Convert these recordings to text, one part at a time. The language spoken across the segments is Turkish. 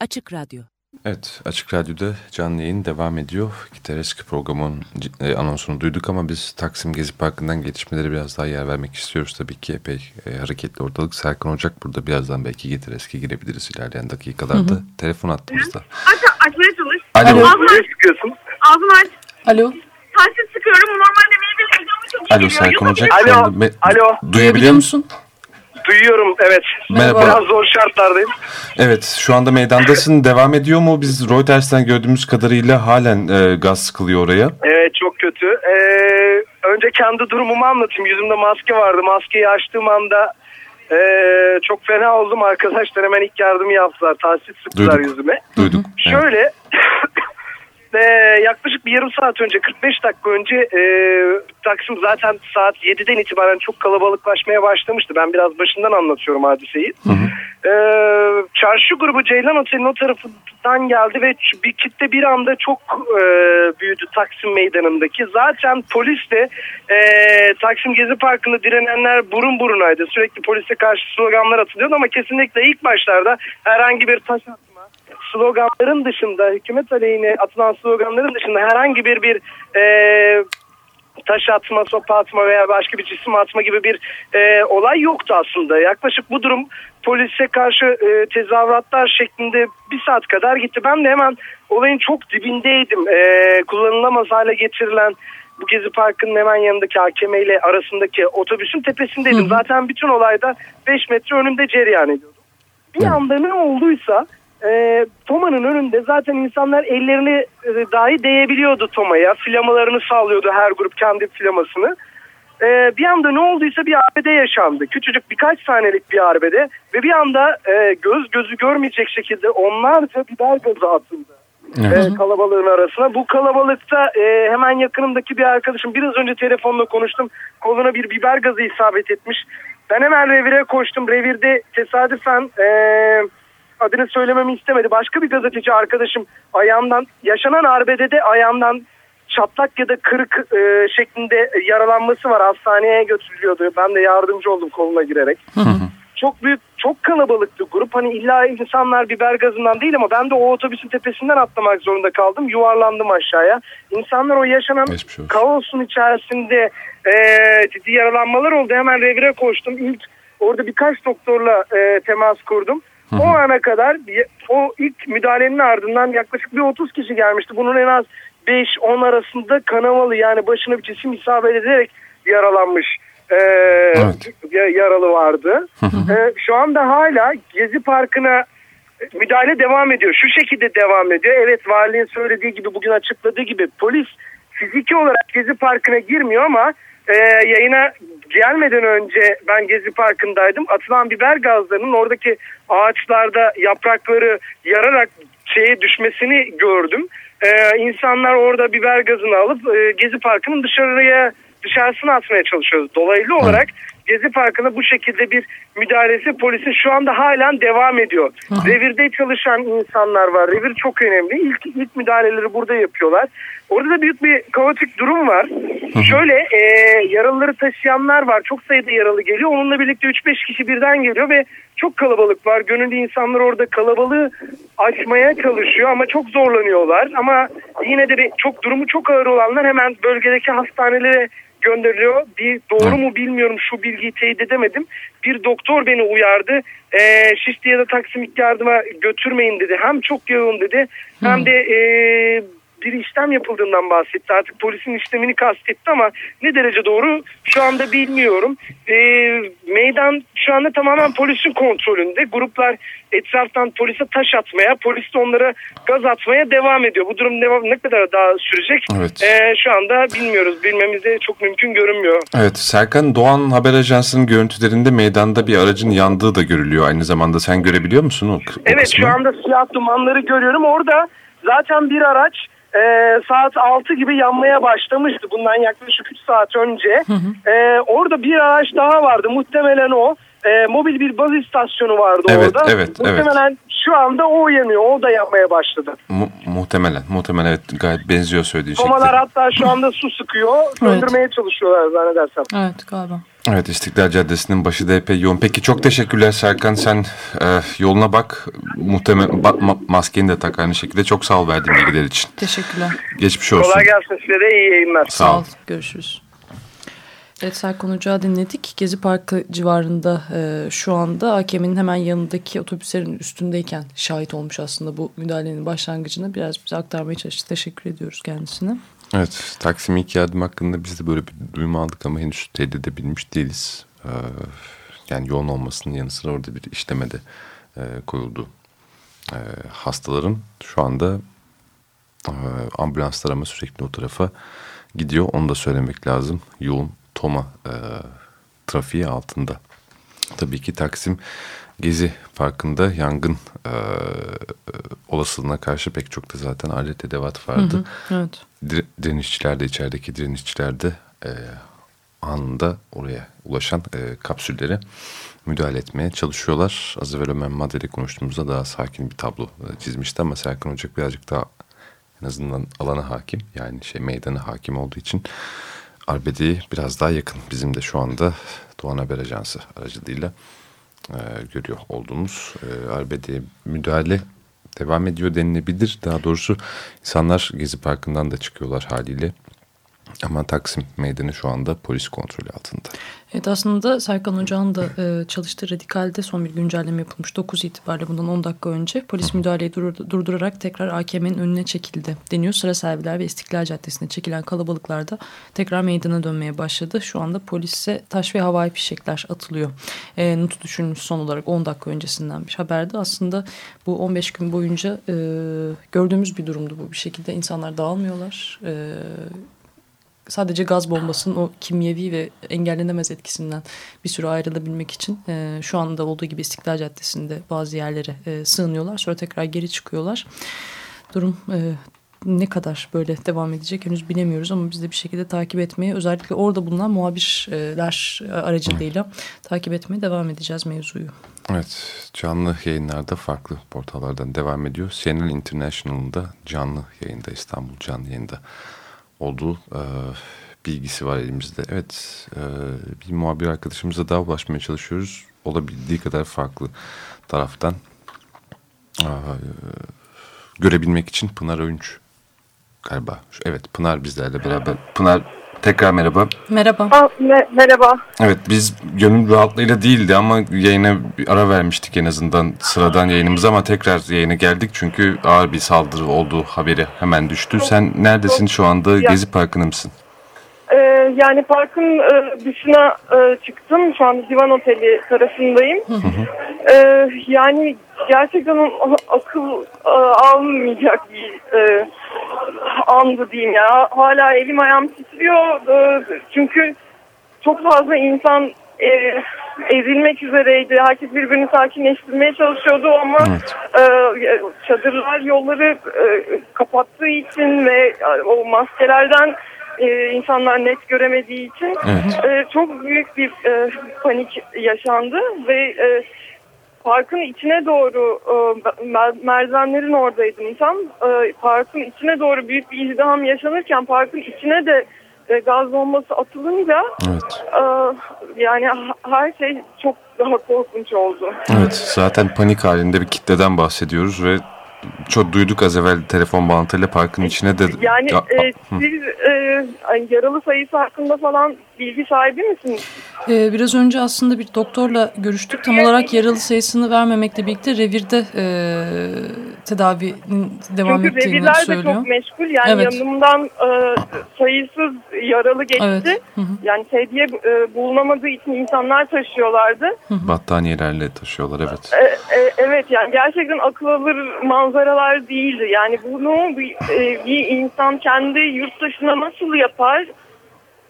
Açık Radyo Evet, Açık Radyo'da canlı yayın devam ediyor. Gitaresk programın e, anonsunu duyduk ama biz Taksim Gezi Parkı'ndan gelişmeleri biraz daha yer vermek istiyoruz. Tabii ki epey e, hareketli ortalık. Serkan Ocak burada. Birazdan belki Gitaresk'e girebiliriz ilerleyen dakikalarda. Hı hı. Telefon attığımızda. Aç, açmaya çalış. Alo. Ağzını aç. sıkıyorsun? Ağzını aç. Alo. Taşlı sıkıyorum. Normalde benim heyecanım çok iyi Alo. Serkan Ocak. Alo, alo. Duyabiliyor musun? Duyuyorum evet. Merhaba. Biraz zor şartlardayım. Evet, şu anda meydandasın. Devam ediyor mu? Biz Reuters'ten gördüğümüz kadarıyla halen e, gaz sıkılıyor oraya. Evet çok kötü. Ee, önce kendi durumumu anlatayım. Yüzümde maske vardı. Maskeyi açtığım anda ee, çok fena oldum. Arkadaşlar hemen ilk yardımı yaptılar. Tahsis sıktılar Duyduk. yüzüme. Duyduk. Evet. Ee, yaklaşık bir yarım saat önce 45 dakika önce e, Taksim zaten saat 7'den itibaren çok kalabalıklaşmaya başlamıştı. Ben biraz başından anlatıyorum hadiseyi. Ee, çarşı grubu Ceylan Otel'in o tarafından geldi ve bir kitle bir anda çok e, büyüdü Taksim Meydanı'ndaki. Zaten polis de e, Taksim Gezi Parkı'nda direnenler burun burunaydı. Sürekli polise karşı sloganlar atılıyordu ama kesinlikle ilk başlarda herhangi bir taş sloganların dışında hükümet aleyhine atılan sloganların dışında herhangi bir bir e, taş atma, sopa atma veya başka bir cisim atma gibi bir e, olay yoktu aslında. Yaklaşık bu durum polise karşı e, tezahüratlar şeklinde bir saat kadar gitti. Ben de hemen olayın çok dibindeydim. E, kullanılamaz hale getirilen bu Gezi Parkı'nın hemen yanındaki AKM ile arasındaki otobüsün tepesindeydim. Zaten bütün olayda 5 metre önümde cereyan ediyordu. Bir anda ne olduysa e, Toma'nın önünde zaten insanlar ellerini e, dahi değebiliyordu Toma'ya. Flamalarını sağlıyordu her grup kendi flamasını. E, bir anda ne olduysa bir arbede yaşandı. Küçücük birkaç saniyelik bir arbede ve bir anda e, göz gözü görmeyecek şekilde onlarca biber gazı atıldı. Evet. e, kalabalığın arasına. Bu kalabalıkta e, hemen yakınımdaki bir arkadaşım biraz önce telefonla konuştum. Koluna bir biber gazı isabet etmiş. Ben hemen revire koştum. Revirde tesadüfen e, adını söylememi istemedi. Başka bir gazeteci arkadaşım ayağından yaşanan arbedede ayağından çatlak ya da kırık e, şeklinde yaralanması var. Hastaneye götürülüyordu. Ben de yardımcı oldum koluna girerek. Çok büyük, çok kalabalıktı grup. Hani illa insanlar biber gazından değil ama ben de o otobüsün tepesinden atlamak zorunda kaldım. Yuvarlandım aşağıya. İnsanlar o yaşanan kaosun içerisinde e, ciddi yaralanmalar oldu. Hemen revire koştum. İlk orada birkaç doktorla e, temas kurdum. O ana kadar bir- o ilk müdahalenin ardından yaklaşık bir 30 kişi gelmişti. Bunun en az 5-10 arasında kanamalı yani başına bir cisim isabet ederek yaralanmış e, Evet. ya- yaralı vardı. E, şu anda hala Gezi Parkı'na müdahale devam ediyor. Şu şekilde devam ediyor. Evet valinin söylediği gibi bugün açıkladığı gibi polis fiziki olarak Gezi Parkı'na girmiyor ama e, yayına gelmeden önce ben Gezi Parkı'ndaydım. Atılan biber gazlarının oradaki ağaçlarda yaprakları yararak şeye düşmesini gördüm. E, insanlar orada biber gazını alıp e, Gezi Parkı'nın dışarıya dışarısına atmaya çalışıyoruz. Dolaylı olarak Gezi Parkı'na bu şekilde bir müdahalesi polisin şu anda halen devam ediyor. Revirde çalışan insanlar var. Revir çok önemli. İlk, ilk müdahaleleri burada yapıyorlar. Orada da büyük bir kaotik durum var. Şöyle e, yaralıları taşıyanlar var. Çok sayıda yaralı geliyor. Onunla birlikte 3-5 kişi birden geliyor ve çok kalabalık var. Gönüllü insanlar orada kalabalığı açmaya çalışıyor ama çok zorlanıyorlar. Ama yine de bir, çok durumu çok ağır olanlar hemen bölgedeki hastanelere gönderiliyor. Bir doğru mu bilmiyorum şu bilgiyi teyit edemedim. Bir doktor beni uyardı. Ee, Şişli ya da Taksim ilk yardıma götürmeyin dedi. Hem çok yoğun dedi hem de ee, bir işlem yapıldığından bahsetti. Artık polisin işlemini kastetti ama ne derece doğru şu anda bilmiyorum. Ee, meydan şu anda tamamen polisin kontrolünde. Gruplar etraftan polise taş atmaya, polis de onlara gaz atmaya devam ediyor. Bu durum devam, ne kadar daha sürecek? Evet. Ee, şu anda bilmiyoruz. Bilmemiz de çok mümkün görünmüyor. Evet, Serkan Doğan Haber Ajansı'nın görüntülerinde meydanda bir aracın yandığı da görülüyor. Aynı zamanda sen görebiliyor musun o, o Evet kısmı? şu anda siyah dumanları görüyorum. Orada zaten bir araç e, saat 6 gibi yanmaya başlamıştı. Bundan yaklaşık 3 saat önce. E, orada bir araç daha vardı. Muhtemelen o. E, mobil bir baz istasyonu vardı Evet, orada. evet, evet. Muhtemelen şu anda o uyanıyor. O da yapmaya başladı. Mu muhtemelen. Muhtemelen evet gayet benziyor söylediğin Tomalar şekilde. hatta şu anda su sıkıyor. Söndürmeye çalışıyorlar zannedersem. Evet galiba. Evet İstiklal Caddesi'nin başı da epey yoğun. Peki çok teşekkürler Serkan. Sen e, yoluna bak. Muhtemelen ba- ma- maskeni de tak aynı şekilde. Çok sağ ol verdiğin bilgiler için. Teşekkürler. Geçmiş olsun. Kolay gelsin size de iyi yayınlar. Sağ ol. Görüşürüz. Evet Serkan Ocağı dinledik. Gezi Parkı civarında e, şu anda AKM'nin hemen yanındaki otobüslerin üstündeyken şahit olmuş aslında bu müdahalenin başlangıcını biraz bize aktarmaya çalıştı. Teşekkür ediyoruz kendisine. Evet Taksim ilk yardım hakkında biz de böyle bir duyum aldık ama henüz teyit edebilmiş değiliz. Ee, yani yoğun olmasının yanı sıra orada bir işlemede e, koyuldu. Ee, hastaların şu anda e, ambulanslar ama sürekli o tarafa gidiyor. Onu da söylemek lazım. Yoğun Toma e, trafiği altında. Tabii ki Taksim Gezi Parkı'nda yangın e, olasılığına karşı pek çok da zaten alet edevat vardı. Hı hı, evet. Dire- direnişçiler de içerideki direnişçiler de e, anında oraya ulaşan e, kapsüllere müdahale etmeye çalışıyorlar. Az evvel Ömer Madde ile konuştuğumuzda daha sakin bir tablo çizmişti ama Serkan Ocak birazcık daha en azından alana hakim yani şey meydana hakim olduğu için Arbede'yi biraz daha yakın. Bizim de şu anda Doğan Haber Ajansı aracılığıyla e, görüyor olduğumuz e, Arbede'ye müdahale devam ediyor denilebilir. Daha doğrusu insanlar Gezi Parkı'ndan da çıkıyorlar haliyle. Ama Taksim Meydanı şu anda polis kontrolü altında. Evet aslında Serkan Ocağ'ın da e, çalıştığı Radikal'de son bir güncelleme yapılmış. 9 itibariyle bundan 10 dakika önce polis müdahaleyi dur- durdurarak tekrar AKM'nin önüne çekildi deniyor. Sıra serviler ve İstiklal Caddesi'ne çekilen kalabalıklarda tekrar meydana dönmeye başladı. Şu anda polise taş ve havai fişekler atılıyor. E, notu düşürülmüş son olarak 10 dakika öncesinden bir haberde. Aslında bu 15 gün boyunca e, gördüğümüz bir durumdu bu. Bir şekilde insanlar dağılmıyorlar. E, sadece gaz bombasının o kimyevi ve engellenemez etkisinden bir süre ayrılabilmek için e, şu anda olduğu gibi İstiklal Caddesi'nde bazı yerlere e, sığınıyorlar. Sonra tekrar geri çıkıyorlar. Durum e, ne kadar böyle devam edecek henüz bilemiyoruz ama biz de bir şekilde takip etmeye özellikle orada bulunan muhabirler aracılığıyla takip etmeye devam edeceğiz mevzuyu. Evet canlı yayınlarda farklı portallardan devam ediyor. CNN International'ın da canlı yayında İstanbul canlı yayında olduğu e, bilgisi var elimizde. Evet e, bir muhabir arkadaşımıza daha ulaşmaya çalışıyoruz. Olabildiği kadar farklı taraftan e, görebilmek için Pınar Öğünç galiba. Evet Pınar bizlerle beraber. Pınar tekrar merhaba. Merhaba. Aa, me- merhaba. Evet biz gönül rahatlığıyla değildi ama yayına bir ara vermiştik en azından sıradan yayınımıza ama tekrar yayına geldik çünkü ağır bir saldırı olduğu haberi hemen düştü. Sen neredesin şu anda? Gezi Parkı'nda mısın? Ee, yani parkın e, dışına e, çıktım. Şu anda Divan Oteli tarafındayım. Ee, yani gerçekten o- akıl e, almayacak bir e, andı diyeyim ya. Hala elim ayağım titriyor. E, çünkü çok fazla insan e, ezilmek üzereydi. Herkes birbirini sakinleştirmeye çalışıyordu ama e, çadırlar yolları e, kapattığı için ve e, o maskelerden e, insanlar net göremediği için Evet. e, çok büyük bir e, panik yaşandı ve e, parkın içine doğru e, mer- merdivenlerin oradaydım tam. E, parkın içine doğru büyük bir izdiham yaşanırken parkın içine de e, gaz bombası atılınca Evet. e, yani her şey çok daha korkunç oldu. Evet zaten panik halinde bir kitleden bahsediyoruz ve çok duyduk az evvel telefon bağlantıyla parkın içine de... Yani Ya- e, siz e, yaralı sayısı hakkında falan bilgi sahibi misiniz? Ee, biraz önce aslında bir doktorla görüştük. Tam olarak yaralı sayısını vermemekle birlikte revirde e, tedavinin devam Çünkü ettiğini revirler de söylüyor. çok meşgul. Yani Evet. yanımdan e, sayısız yaralı geçti. Evet. Hı hı. Yani sedye e, bulunamadığı için insanlar taşıyorlardı. Battaniyelerle taşıyorlar evet. E, e, evet yani gerçekten akıl alır manzaralar değildi. Yani bunu bir, e, bir insan kendi yurt dışına nasıl yapar?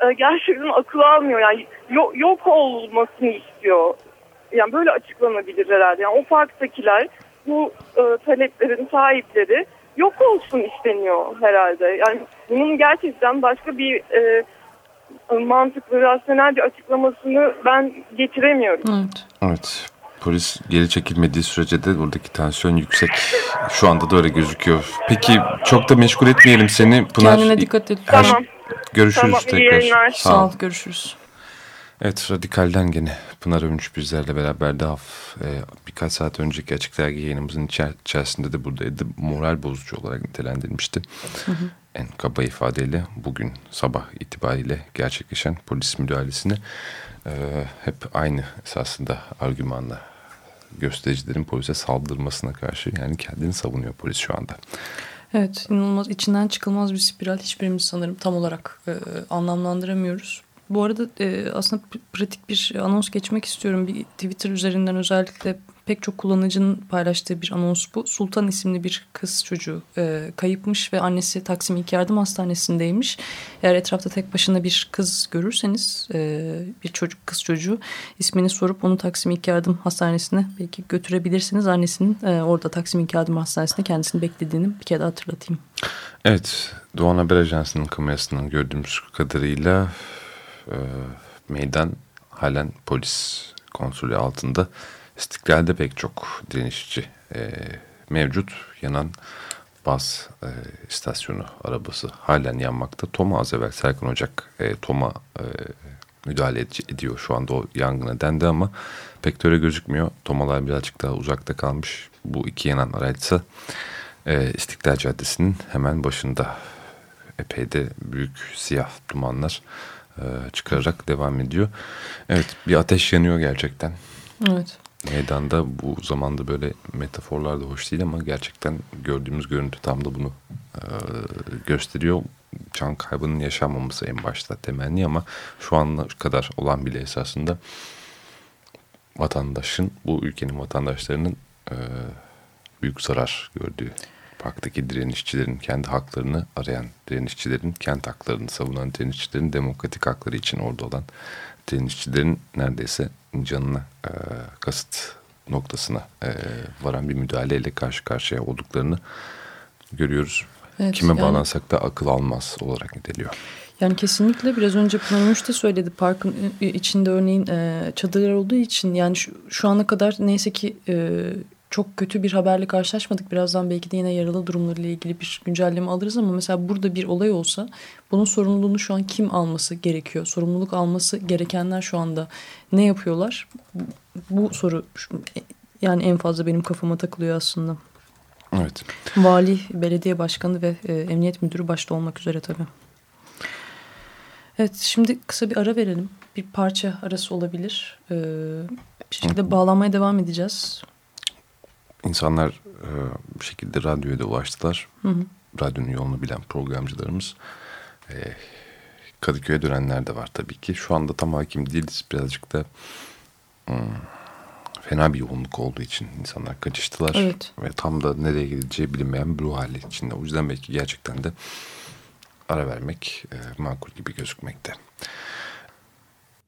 E, gerçekten akıl almıyor. Yani yok, yok olmasını istiyor. Yani böyle açıklanabilir herhalde. Yani o parktakiler bu e, taleplerin sahipleri yok olsun isteniyor herhalde. Yani bunun gerçekten başka bir e, mantıklı, rasyonel bir açıklamasını ben getiremiyorum. Evet. Evet. polis geri çekilmediği sürece de buradaki tansiyon yüksek. Şu anda da öyle gözüküyor. Peki çok da meşgul etmeyelim seni. Pınar, Kendine dikkat et. Her, tamam. Görüşürüz tamam, tekrar. Sağ, Sağ ol. Görüşürüz. Evet Radikal'den gene Pınar Övünç bizlerle beraber daha e, birkaç saat önceki açık dergi yayınımızın içerisinde de buradaydı. Moral bozucu olarak nitelendirilmişti. Hı hı. En kaba ifadeyle bugün sabah itibariyle gerçekleşen polis müdahalesini e, hep aynı esasında argümanla göstericilerin polise saldırmasına karşı yani kendini savunuyor polis şu anda. Evet inanılmaz içinden çıkılmaz bir spiral hiçbirimiz sanırım tam olarak e, anlamlandıramıyoruz. Bu arada e, aslında pratik bir anons geçmek istiyorum. Bir Twitter üzerinden özellikle pek çok kullanıcının paylaştığı bir anons bu. Sultan isimli bir kız çocuğu e, kayıpmış ve annesi Taksim İlk Yardım Hastanesi'ndeymiş. Eğer etrafta tek başına bir kız görürseniz e, bir çocuk kız çocuğu ismini sorup onu Taksim İlk Yardım Hastanesi'ne belki götürebilirsiniz. Annesinin e, orada Taksim İlk Yardım Hastanesi'nde kendisini beklediğini bir kere hatırlatayım. Evet Doğan Haber Ajansı'nın kamerasından gördüğümüz kadarıyla e, meydan halen polis konsülü altında. İstiklal'de pek çok direnişçi e, mevcut. Yanan baz e, istasyonu arabası halen yanmakta. Toma az evvel Serkan Ocak e, Toma e, müdahale ed ediyor şu anda o yangına dendi ama pek de gözükmüyor. Tomalar birazcık daha uzakta kalmış. Bu iki yanan araçsa e, İstiklal Caddesi'nin hemen başında epey de büyük siyah dumanlar çıkararak devam ediyor. Evet bir ateş yanıyor gerçekten. Evet. Meydanda bu zamanda böyle metaforlar da hoş değil ama gerçekten gördüğümüz görüntü tam da bunu e, gösteriyor. Can kaybının yaşanmaması en başta temenni ama şu ana kadar olan bile esasında vatandaşın, bu ülkenin vatandaşlarının e, büyük zarar gördüğü parktaki direnişçilerin kendi haklarını arayan direnişçilerin, kent haklarını savunan direnişçilerin, demokratik hakları için orada olan direnişçilerin neredeyse canına e, kasıt noktasına e, varan bir müdahaleyle karşı karşıya olduklarını görüyoruz. Evet, Kime yani, bağlansak da akıl almaz olarak niteliyor. Yani kesinlikle biraz önce Pınar de söyledi parkın içinde örneğin e, çadırlar olduğu için yani şu, şu ana kadar neyse ki e, çok kötü bir haberle karşılaşmadık. Birazdan belki de yine yaralı durumlarıyla ilgili bir güncelleme alırız ama mesela burada bir olay olsa bunun sorumluluğunu şu an kim alması gerekiyor? Sorumluluk alması gerekenler şu anda ne yapıyorlar? Bu soru yani en fazla benim kafama takılıyor aslında. Evet. Vali, belediye başkanı ve e, emniyet müdürü başta olmak üzere tabii. Evet şimdi kısa bir ara verelim. Bir parça arası olabilir. Ee, bir şekilde bağlanmaya devam edeceğiz insanlar e, bir şekilde radyoya da ulaştılar. Hı hı. Radyonun yolunu bilen programcılarımız. E, Kadıköy'e dönenler de var tabii ki. Şu anda tam hakim değiliz. Birazcık da hmm, fena bir yoğunluk olduğu için insanlar kaçıştılar. Evet. Ve tam da nereye gideceği bilinmeyen bir ruh hali içinde. O yüzden belki gerçekten de ara vermek e, makul gibi gözükmekte.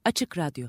Açık Radyo